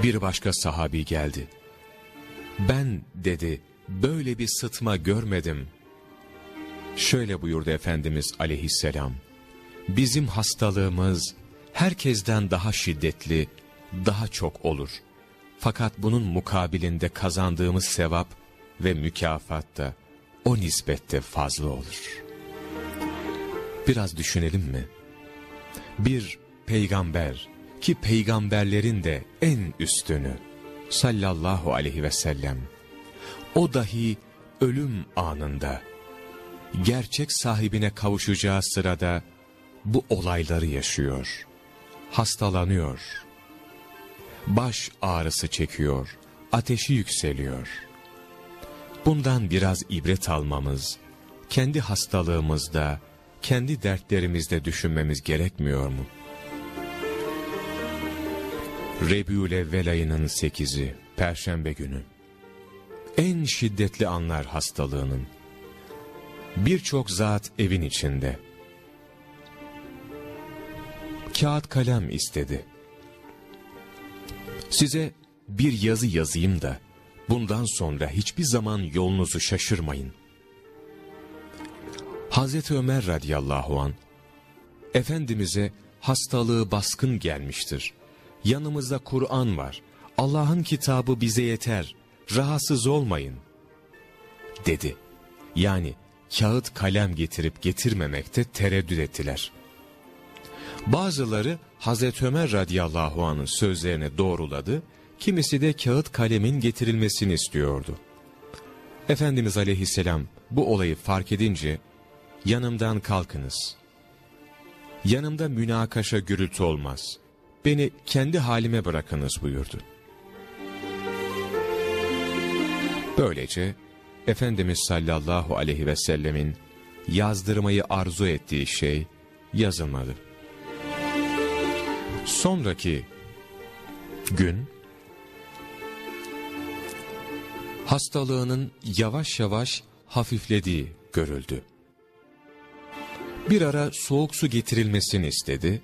Bir başka sahabi geldi. Ben dedi böyle bir sıtma görmedim. Şöyle buyurdu Efendimiz aleyhisselam. Bizim hastalığımız herkesten daha şiddetli, daha çok olur. Fakat bunun mukabilinde kazandığımız sevap ve mükafat da o nispette fazla olur. Biraz düşünelim mi? Bir peygamber ki peygamberlerin de en üstünü sallallahu aleyhi ve sellem o dahi ölüm anında gerçek sahibine kavuşacağı sırada bu olayları yaşıyor. Hastalanıyor. Baş ağrısı çekiyor. Ateşi yükseliyor. Bundan biraz ibret almamız, kendi hastalığımızda, kendi dertlerimizde düşünmemiz gerekmiyor mu? Rebül Evvel ayının 8'i, Perşembe günü. En şiddetli anlar hastalığının. Birçok zat evin içinde. Kağıt kalem istedi. Size bir yazı yazayım da, bundan sonra hiçbir zaman yolunuzu şaşırmayın. Hazreti Ömer radıyallahu an Efendimiz'e hastalığı baskın gelmiştir. Yanımızda Kur'an var. Allah'ın kitabı bize yeter. Rahatsız olmayın. Dedi. Yani kağıt kalem getirip getirmemekte tereddüt ettiler. Bazıları Hazreti Ömer radıyallahu anh'ın sözlerini doğruladı, kimisi de kağıt kalemin getirilmesini istiyordu. Efendimiz aleyhisselam bu olayı fark edince, yanımdan kalkınız. Yanımda münakaşa gürültü olmaz. Beni kendi halime bırakınız buyurdu. Böylece Efendimiz sallallahu aleyhi ve sellemin yazdırmayı arzu ettiği şey yazılmadı. Sonraki gün hastalığının yavaş yavaş hafiflediği görüldü. Bir ara soğuk su getirilmesini istedi.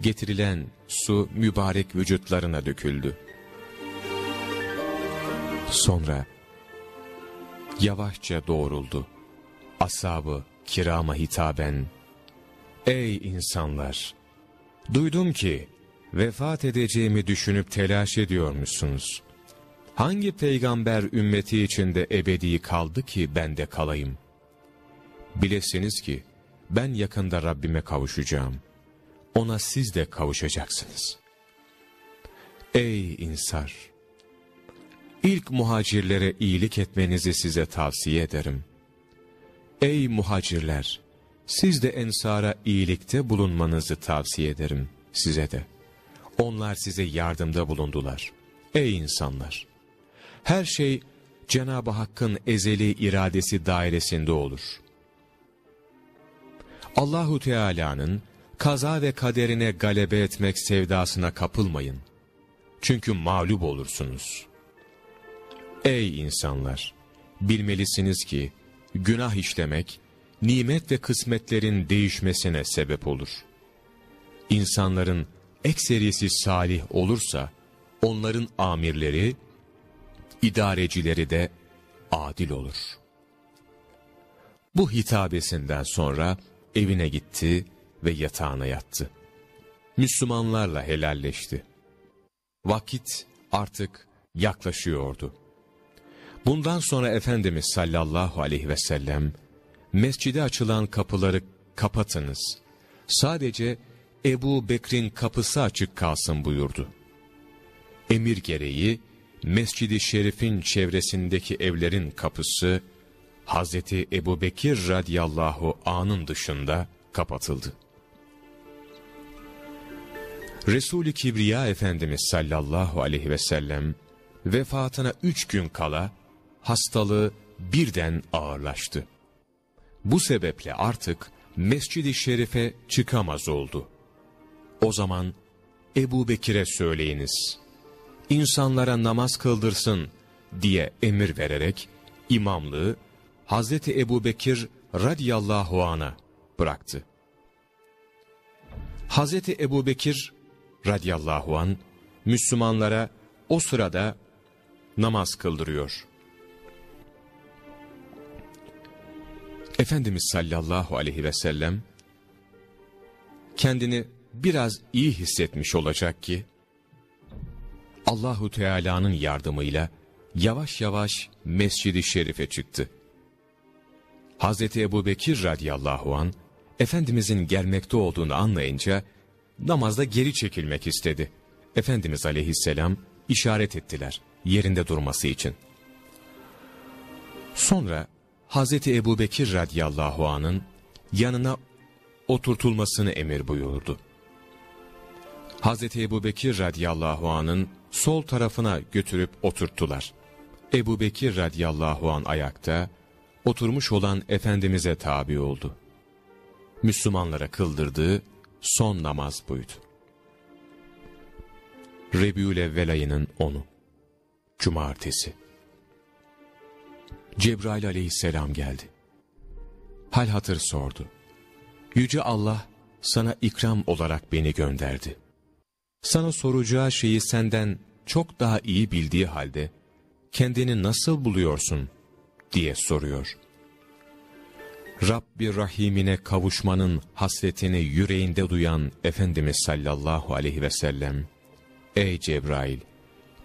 Getirilen su mübarek vücutlarına döküldü. Sonra yavaşça doğruldu. Asabı kirama hitaben, Ey insanlar! Duydum ki vefat edeceğimi düşünüp telaş ediyormuşsunuz. Hangi peygamber ümmeti içinde ebedi kaldı ki ben de kalayım? Bilesiniz ki ben yakında Rabbime kavuşacağım. Ona siz de kavuşacaksınız. Ey insar! İlk muhacirlere iyilik etmenizi size tavsiye ederim. Ey muhacirler! Siz de ensara iyilikte bulunmanızı tavsiye ederim size de. Onlar size yardımda bulundular. Ey insanlar! Her şey Cenab-ı Hakk'ın ezeli iradesi dairesinde olur. Allahu Teala'nın kaza ve kaderine galebe etmek sevdasına kapılmayın. Çünkü mağlup olursunuz. Ey insanlar! Bilmelisiniz ki günah işlemek, nimet ve kısmetlerin değişmesine sebep olur. İnsanların ekserisi salih olursa, onların amirleri, idarecileri de adil olur. Bu hitabesinden sonra evine gitti ve yatağına yattı. Müslümanlarla helalleşti. Vakit artık yaklaşıyordu. Bundan sonra Efendimiz sallallahu aleyhi ve sellem, mescide açılan kapıları kapatınız. Sadece Ebu Bekir'in kapısı açık kalsın buyurdu. Emir gereği, Mescid-i Şerif'in çevresindeki evlerin kapısı, Hazreti Ebu Bekir radiyallahu anın dışında kapatıldı. Resul-i Kibriya Efendimiz sallallahu aleyhi ve sellem, vefatına üç gün kala, hastalığı birden ağırlaştı. Bu sebeple artık Mescid-i Şerif'e çıkamaz oldu. O zaman Ebu Bekir'e söyleyiniz, insanlara namaz kıldırsın diye emir vererek imamlığı Hazreti Ebu Bekir radiyallahu an'a bıraktı. Hazreti Ebu Bekir radiyallahu an Müslümanlara o sırada namaz kıldırıyor. Efendimiz sallallahu aleyhi ve sellem kendini biraz iyi hissetmiş olacak ki Allahu Teala'nın yardımıyla yavaş yavaş Mescid-i Şerif'e çıktı. Hazreti Ebu Bekir radıyallahu an Efendimizin gelmekte olduğunu anlayınca namazda geri çekilmek istedi. Efendimiz aleyhisselam işaret ettiler yerinde durması için. Sonra Hazreti Ebu Bekir radıyallahu anın yanına oturtulmasını emir buyurdu. Hazreti Ebu Bekir radıyallahu anın sol tarafına götürüp oturttular. Ebu Bekir radıyallahu an ayakta, oturmuş olan Efendimiz'e tabi oldu. Müslümanlara kıldırdığı son namaz buydu. Rebiül Evvel ayının 10'u Cumartesi Cebrail aleyhisselam geldi. Hal hatır sordu. Yüce Allah sana ikram olarak beni gönderdi. Sana soracağı şeyi senden çok daha iyi bildiği halde kendini nasıl buluyorsun diye soruyor. Rabbi Rahim'ine kavuşmanın hasretini yüreğinde duyan Efendimiz sallallahu aleyhi ve sellem, Ey Cebrail!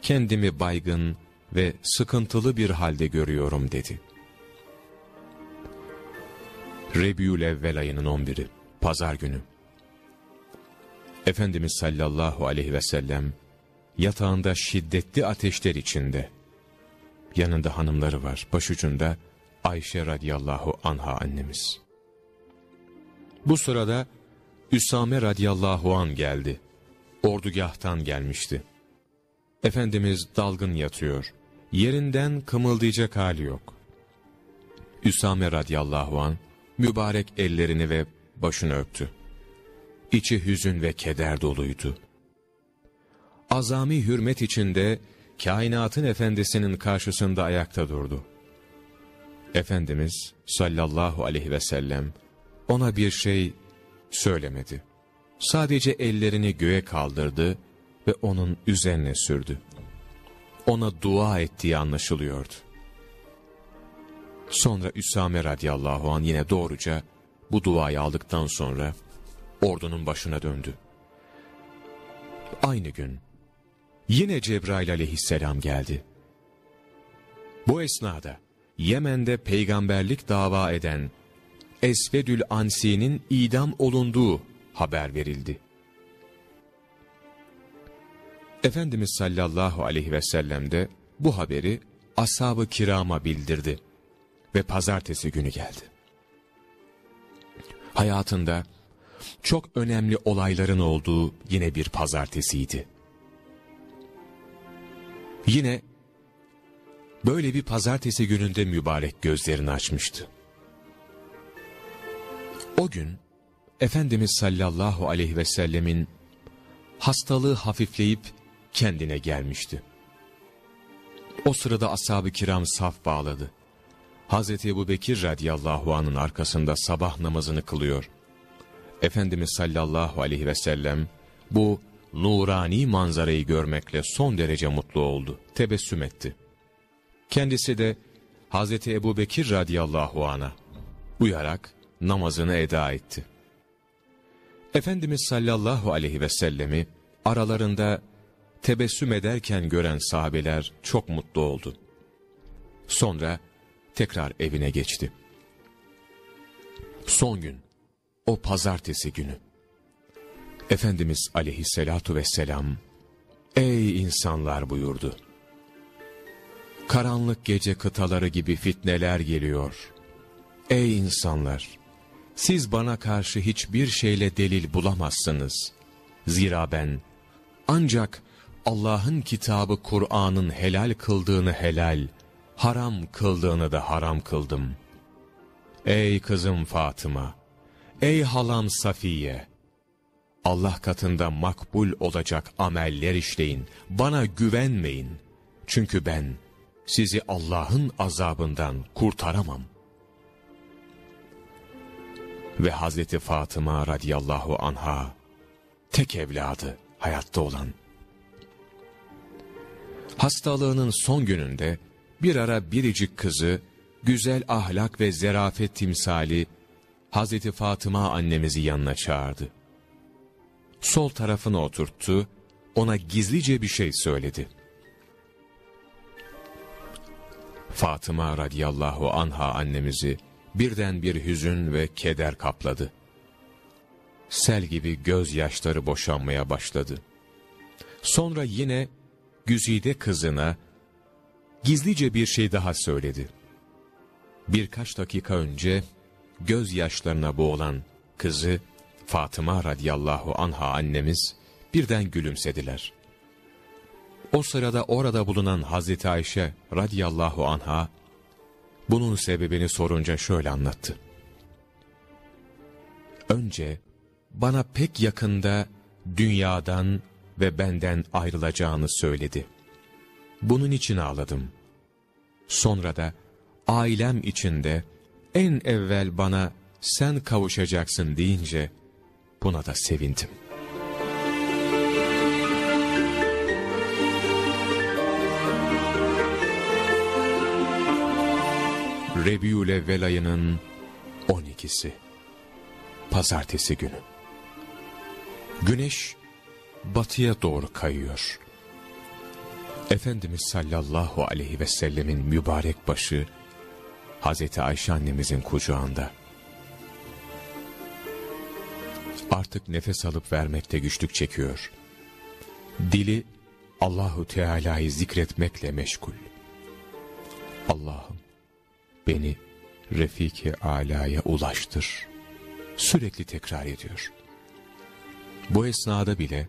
Kendimi baygın ve sıkıntılı bir halde görüyorum dedi. Rebiül Evvel ayının 11'i, Pazar günü. Efendimiz sallallahu aleyhi ve sellem, yatağında şiddetli ateşler içinde, yanında hanımları var, başucunda Ayşe radiyallahu anha annemiz. Bu sırada Üsame radiyallahu an geldi. Ordugahtan gelmişti. Efendimiz dalgın yatıyor. Yerinden kımıldayacak hali yok. Üsame radiyallahu an mübarek ellerini ve başını öptü. İçi hüzün ve keder doluydu. Azami hürmet içinde kainatın efendisinin karşısında ayakta durdu. Efendimiz sallallahu aleyhi ve sellem ona bir şey söylemedi. Sadece ellerini göğe kaldırdı ve onun üzerine sürdü. Ona dua ettiği anlaşılıyordu. Sonra Üsame radıyallahu an yine doğruca bu duayı aldıktan sonra ordunun başına döndü. Aynı gün yine Cebrail aleyhisselam geldi. Bu esnada Yemen'de peygamberlik dava eden Esvedül Ansi'nin idam olunduğu haber verildi. Efendimiz sallallahu aleyhi ve sellem de bu haberi ashab-ı kirama bildirdi ve pazartesi günü geldi. Hayatında çok önemli olayların olduğu yine bir pazartesiydi. Yine böyle bir pazartesi gününde mübarek gözlerini açmıştı. O gün Efendimiz sallallahu aleyhi ve sellemin hastalığı hafifleyip kendine gelmişti. O sırada ashab-ı kiram saf bağladı. Hazreti Ebu Bekir radiyallahu anın arkasında sabah namazını kılıyor. Efendimiz sallallahu aleyhi ve sellem bu nurani manzarayı görmekle son derece mutlu oldu. Tebessüm etti. Kendisi de Hazreti Ebu Bekir radiyallahu ana uyarak namazını eda etti. Efendimiz sallallahu aleyhi ve sellemi aralarında tebessüm ederken gören sahabeler çok mutlu oldu. Sonra tekrar evine geçti. Son gün, o pazartesi günü. Efendimiz aleyhissalatu vesselam, Ey insanlar buyurdu. Karanlık gece kıtaları gibi fitneler geliyor. Ey insanlar! Siz bana karşı hiçbir şeyle delil bulamazsınız. Zira ben ancak Allah'ın kitabı Kur'an'ın helal kıldığını helal, haram kıldığını da haram kıldım. Ey kızım Fatıma! Ey halam Safiye! Allah katında makbul olacak ameller işleyin, bana güvenmeyin. Çünkü ben sizi Allah'ın azabından kurtaramam. Ve Hazreti Fatıma radıyallahu anha, tek evladı hayatta olan. Hastalığının son gününde bir ara biricik kızı, güzel ahlak ve zerafet timsali Hazreti Fatıma annemizi yanına çağırdı. Sol tarafına oturttu, ona gizlice bir şey söyledi. Fatıma radıyallahu anha annemizi birden bir hüzün ve keder kapladı. Sel gibi gözyaşları boşanmaya başladı. Sonra yine Güzide kızına gizlice bir şey daha söyledi. Birkaç dakika önce gözyaşlarına boğulan kızı Fatıma radıyallahu anha annemiz birden gülümsediler. O sırada orada bulunan Hazreti Ayşe radıyallahu anha bunun sebebini sorunca şöyle anlattı. Önce bana pek yakında dünyadan ve benden ayrılacağını söyledi. Bunun için ağladım. Sonra da ailem içinde en evvel bana sen kavuşacaksın deyince buna da sevindim. Rebiül Evvel ayının 12'si Pazartesi günü Güneş batıya doğru kayıyor. Efendimiz sallallahu aleyhi ve sellemin mübarek başı Hazreti Ayşe annemizin kucağında. Artık nefes alıp vermekte güçlük çekiyor. Dili Allahu Teala'yı zikretmekle meşgul. Allah'ım beni Refiki Ala'ya ulaştır. Sürekli tekrar ediyor. Bu esnada bile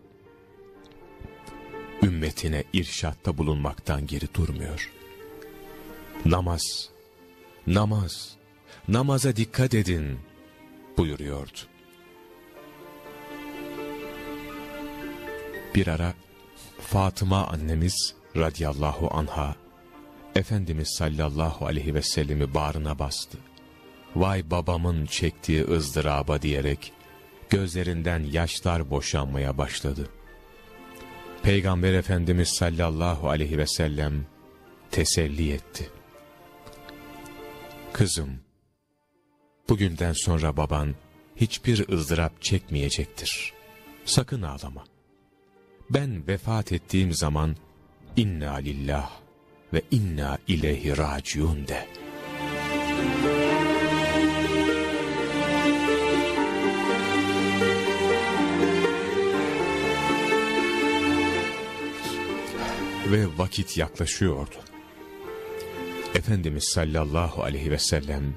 ümmetine irşatta bulunmaktan geri durmuyor. Namaz, namaz, namaza dikkat edin buyuruyordu. Bir ara Fatıma annemiz radiyallahu anha Efendimiz sallallahu aleyhi ve sellemi bağrına bastı. Vay babamın çektiği ızdıraba diyerek gözlerinden yaşlar boşanmaya başladı. Peygamber Efendimiz sallallahu aleyhi ve sellem teselli etti. Kızım, bugünden sonra baban hiçbir ızdırap çekmeyecektir. Sakın ağlama. Ben vefat ettiğim zaman inna lillah ve inna ileyhi raciun de. ve vakit yaklaşıyordu. Efendimiz sallallahu aleyhi ve sellem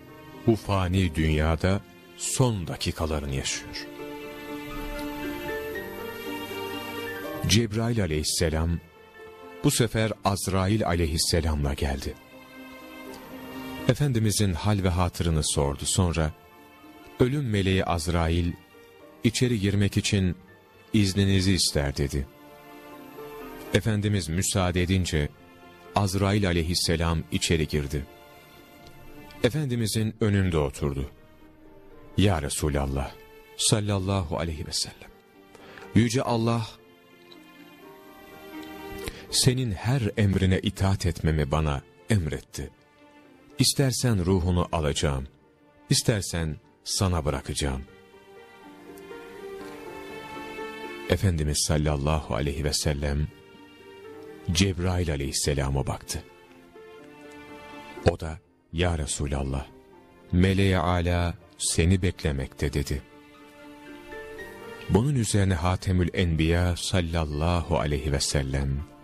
bu fani dünyada son dakikalarını yaşıyor. Cebrail aleyhisselam bu sefer Azrail aleyhisselamla geldi. Efendimizin hal ve hatırını sordu. Sonra ölüm meleği Azrail içeri girmek için izninizi ister dedi. Efendimiz müsaade edince Azrail aleyhisselam içeri girdi. Efendimizin önünde oturdu. Ya Resulallah sallallahu aleyhi ve sellem. Yüce Allah senin her emrine itaat etmemi bana emretti. İstersen ruhunu alacağım, istersen sana bırakacağım. Efendimiz sallallahu aleyhi ve sellem Cebrail aleyhisselama baktı. O da, Ya Resulallah, meleğe ala seni beklemekte dedi. Bunun üzerine Hatemül Enbiya sallallahu aleyhi ve sellem,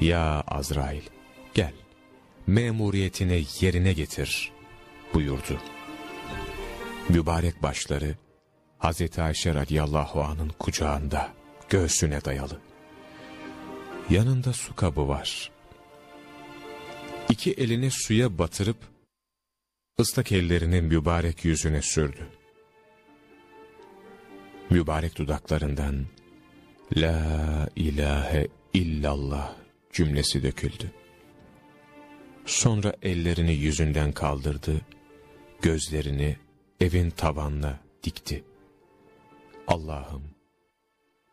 Ya Azrail, gel, memuriyetini yerine getir, buyurdu. Mübarek başları, Hazreti Ayşe radiyallahu anın kucağında, göğsüne dayalı. Yanında su kabı var. İki elini suya batırıp, ıslak ellerini mübarek yüzüne sürdü. Mübarek dudaklarından, La ilahe illallah cümlesi döküldü. Sonra ellerini yüzünden kaldırdı, gözlerini evin tavanına dikti. Allah'ım,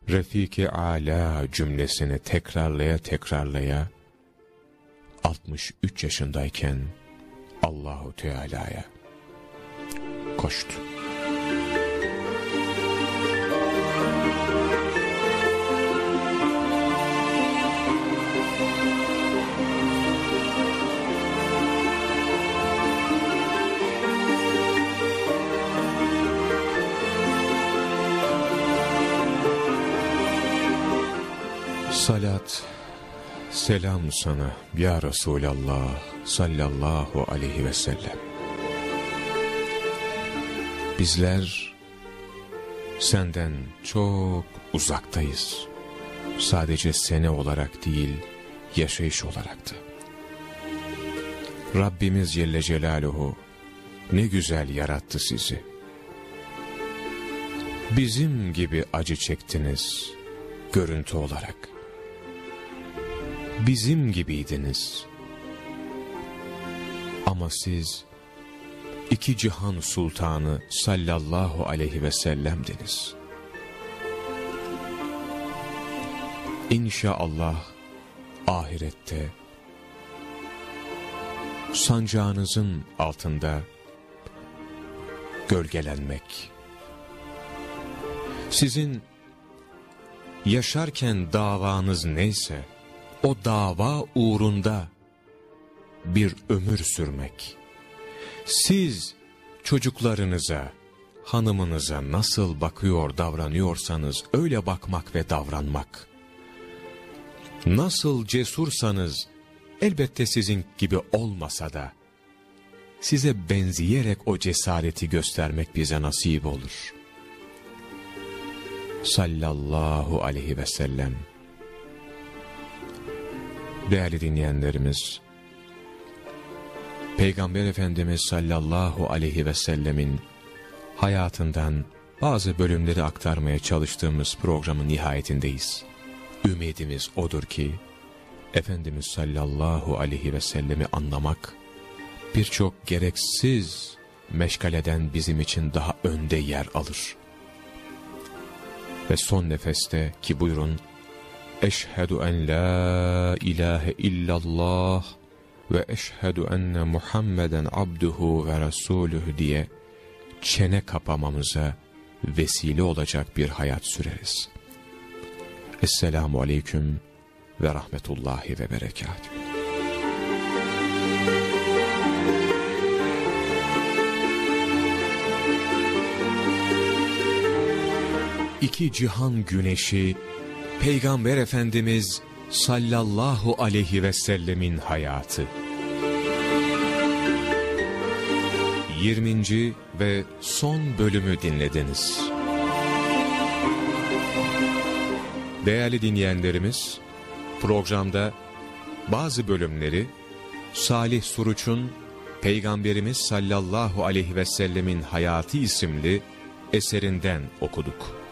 Refiki Ala cümlesini tekrarlaya tekrarlaya 63 yaşındayken Allahu Teala'ya koştu. Salat, selam sana ya Resulallah sallallahu aleyhi ve sellem. Bizler senden çok uzaktayız. Sadece sene olarak değil, yaşayış olarak da. Rabbimiz Celle Celaluhu ne güzel yarattı sizi. Bizim gibi acı çektiniz görüntü olarak bizim gibiydiniz. Ama siz iki cihan sultanı sallallahu aleyhi ve sellemdiniz. İnşallah ahirette sancağınızın altında gölgelenmek, sizin yaşarken davanız neyse, o dava uğrunda bir ömür sürmek. Siz çocuklarınıza, hanımınıza nasıl bakıyor davranıyorsanız öyle bakmak ve davranmak. Nasıl cesursanız elbette sizin gibi olmasa da size benzeyerek o cesareti göstermek bize nasip olur. Sallallahu aleyhi ve sellem Değerli dinleyenlerimiz, Peygamber Efendimiz sallallahu aleyhi ve sellemin hayatından bazı bölümleri aktarmaya çalıştığımız programın nihayetindeyiz. Ümidimiz odur ki, Efendimiz sallallahu aleyhi ve sellemi anlamak, birçok gereksiz meşgaleden bizim için daha önde yer alır. Ve son nefeste ki buyurun, Eşhedü en la ilahe illallah ve eşhedü enne Muhammeden abduhu ve resuluhu diye çene kapamamıza vesile olacak bir hayat süreriz. Esselamu aleyküm ve rahmetullahi ve berekatuhu. İki cihan güneşi Peygamber Efendimiz sallallahu aleyhi ve sellemin hayatı. 20. ve son bölümü dinlediniz. Değerli dinleyenlerimiz, programda bazı bölümleri Salih Suruç'un Peygamberimiz sallallahu aleyhi ve sellemin hayatı isimli eserinden okuduk.